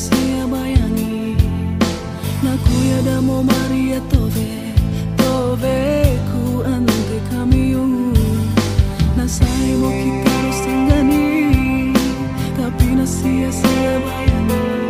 sia-sia bayangi. Naku ya damo Maria tove Tove ku ante kami Nasai mo kita harus tenggani Tapi na sia-sia bayangi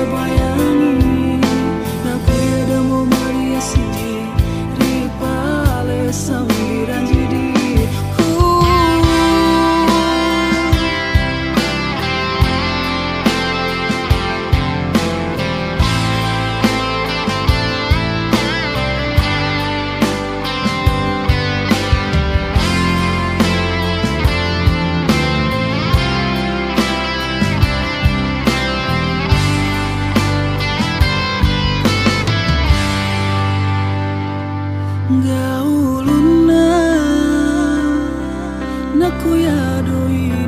aku ya doi